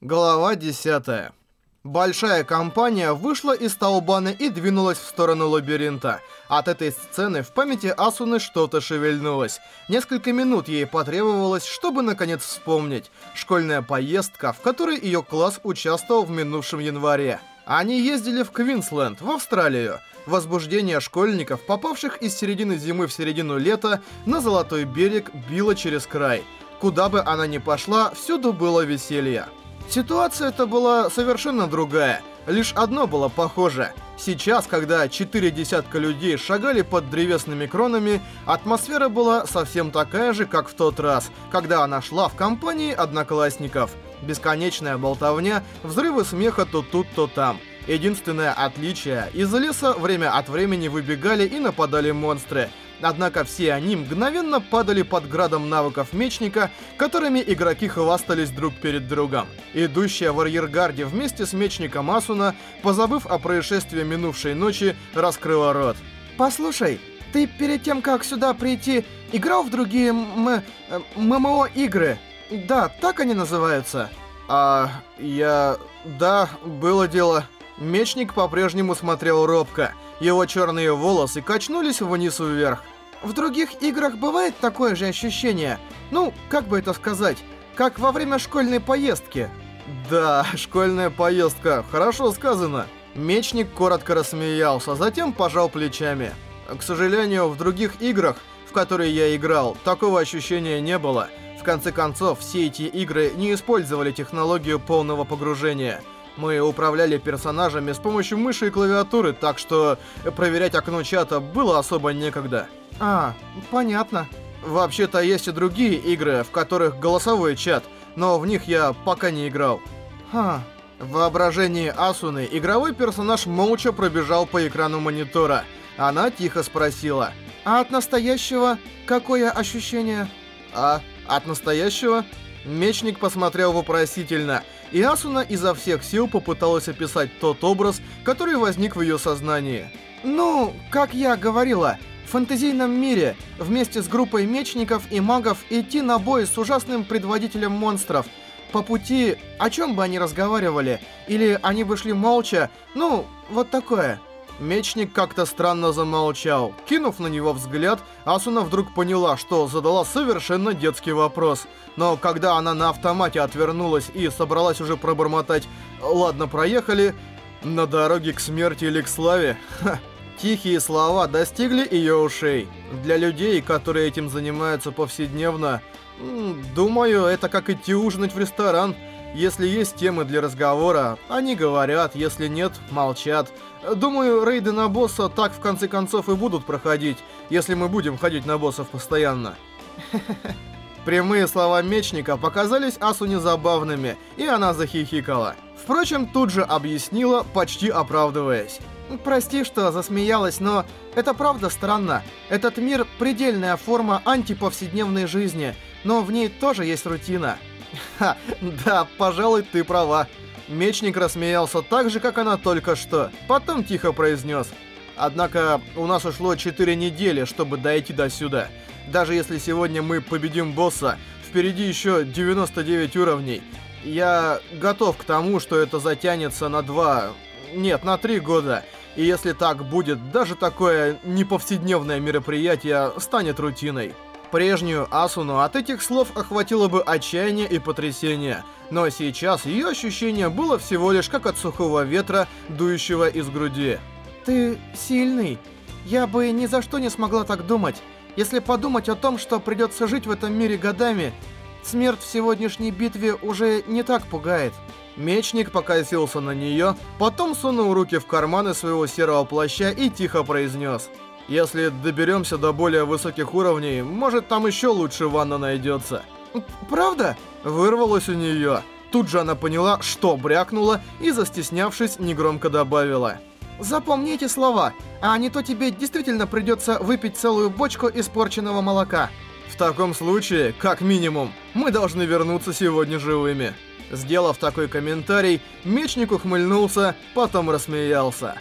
Глава 10. Большая компания вышла из Таубана и двинулась в сторону лабиринта. От этой сцены в памяти Асуны что-то шевельнулось. Несколько минут ей потребовалось, чтобы наконец вспомнить. Школьная поездка, в которой ее класс участвовал в минувшем январе. Они ездили в Квинсленд, в Австралию. Возбуждение школьников, попавших из середины зимы в середину лета, на Золотой берег било через край. Куда бы она ни пошла, всюду было веселье. Ситуация эта была совершенно другая. Лишь одно было похоже. Сейчас, когда четыре десятка людей шагали под древесными кронами, атмосфера была совсем такая же, как в тот раз, когда она шла в компании одноклассников. Бесконечная болтовня, взрывы смеха то тут, то там. Единственное отличие, из леса время от времени выбегали и нападали монстры. Однако все они мгновенно падали под градом навыков мечника, которыми игроки хвастались друг перед другом. Идущая в арьергарде вместе с мечником Асуна, позабыв о происшествии минувшей ночи, раскрыла рот. «Послушай, ты перед тем, как сюда прийти, играл в другие. Э, ММО-игры? Да, так они называются?» «А... я... да, было дело...» Мечник по-прежнему смотрел робко. Его черные волосы качнулись вниз вверх. В других играх бывает такое же ощущение? Ну, как бы это сказать, как во время школьной поездки. Да, школьная поездка, хорошо сказано. Мечник коротко рассмеялся, затем пожал плечами. К сожалению, в других играх, в которые я играл, такого ощущения не было. В конце концов, все эти игры не использовали технологию полного погружения. Мы управляли персонажами с помощью мыши и клавиатуры, так что проверять окно чата было особо некогда. А, понятно. Вообще-то есть и другие игры, в которых голосовой чат, но в них я пока не играл. Ха. В воображении Асуны игровой персонаж молча пробежал по экрану монитора. Она тихо спросила. А от настоящего какое ощущение? А от настоящего? Мечник посмотрел вопросительно, и Асуна изо всех сил попыталась описать тот образ, который возник в ее сознании. «Ну, как я говорила, в фэнтезийном мире вместе с группой мечников и магов идти на бой с ужасным предводителем монстров. По пути, о чем бы они разговаривали? Или они бы шли молча? Ну, вот такое». Мечник как-то странно замолчал. Кинув на него взгляд, Асуна вдруг поняла, что задала совершенно детский вопрос. Но когда она на автомате отвернулась и собралась уже пробормотать «Ладно, проехали», на дороге к смерти или к славе, ха, тихие слова достигли ее ушей. Для людей, которые этим занимаются повседневно, думаю, это как идти ужинать в ресторан – если есть темы для разговора, они говорят, если нет, молчат. Думаю, рейды на босса так в конце концов и будут проходить, если мы будем ходить на боссов постоянно. Прямые слова мечника показались Асуне забавными, и она захихикала. Впрочем, тут же объяснила, почти оправдываясь. «Прости, что засмеялась, но это правда странно. Этот мир — предельная форма антиповседневной жизни, но в ней тоже есть рутина». Ха, да, пожалуй, ты права. Мечник рассмеялся так же, как она только что. Потом тихо произнес. Однако у нас ушло 4 недели, чтобы дойти до сюда. Даже если сегодня мы победим босса, впереди еще 99 уровней. Я готов к тому, что это затянется на 2... Нет, на 3 года. И если так будет, даже такое неповседневное мероприятие станет рутиной. Прежнюю Асуну от этих слов охватило бы отчаяние и потрясение, но сейчас ее ощущение было всего лишь как от сухого ветра, дующего из груди. «Ты сильный. Я бы ни за что не смогла так думать. Если подумать о том, что придется жить в этом мире годами, смерть в сегодняшней битве уже не так пугает». Мечник покосился на нее, потом сунул руки в карманы своего серого плаща и тихо произнес – если доберемся до более высоких уровней, может там еще лучше ванна найдется. Правда? Вырвалось у нее. Тут же она поняла, что брякнула, и, застеснявшись, негромко добавила. Запомни эти слова, а не то тебе действительно придется выпить целую бочку испорченного молока. В таком случае, как минимум, мы должны вернуться сегодня живыми. Сделав такой комментарий, мечник ухмыльнулся, потом рассмеялся.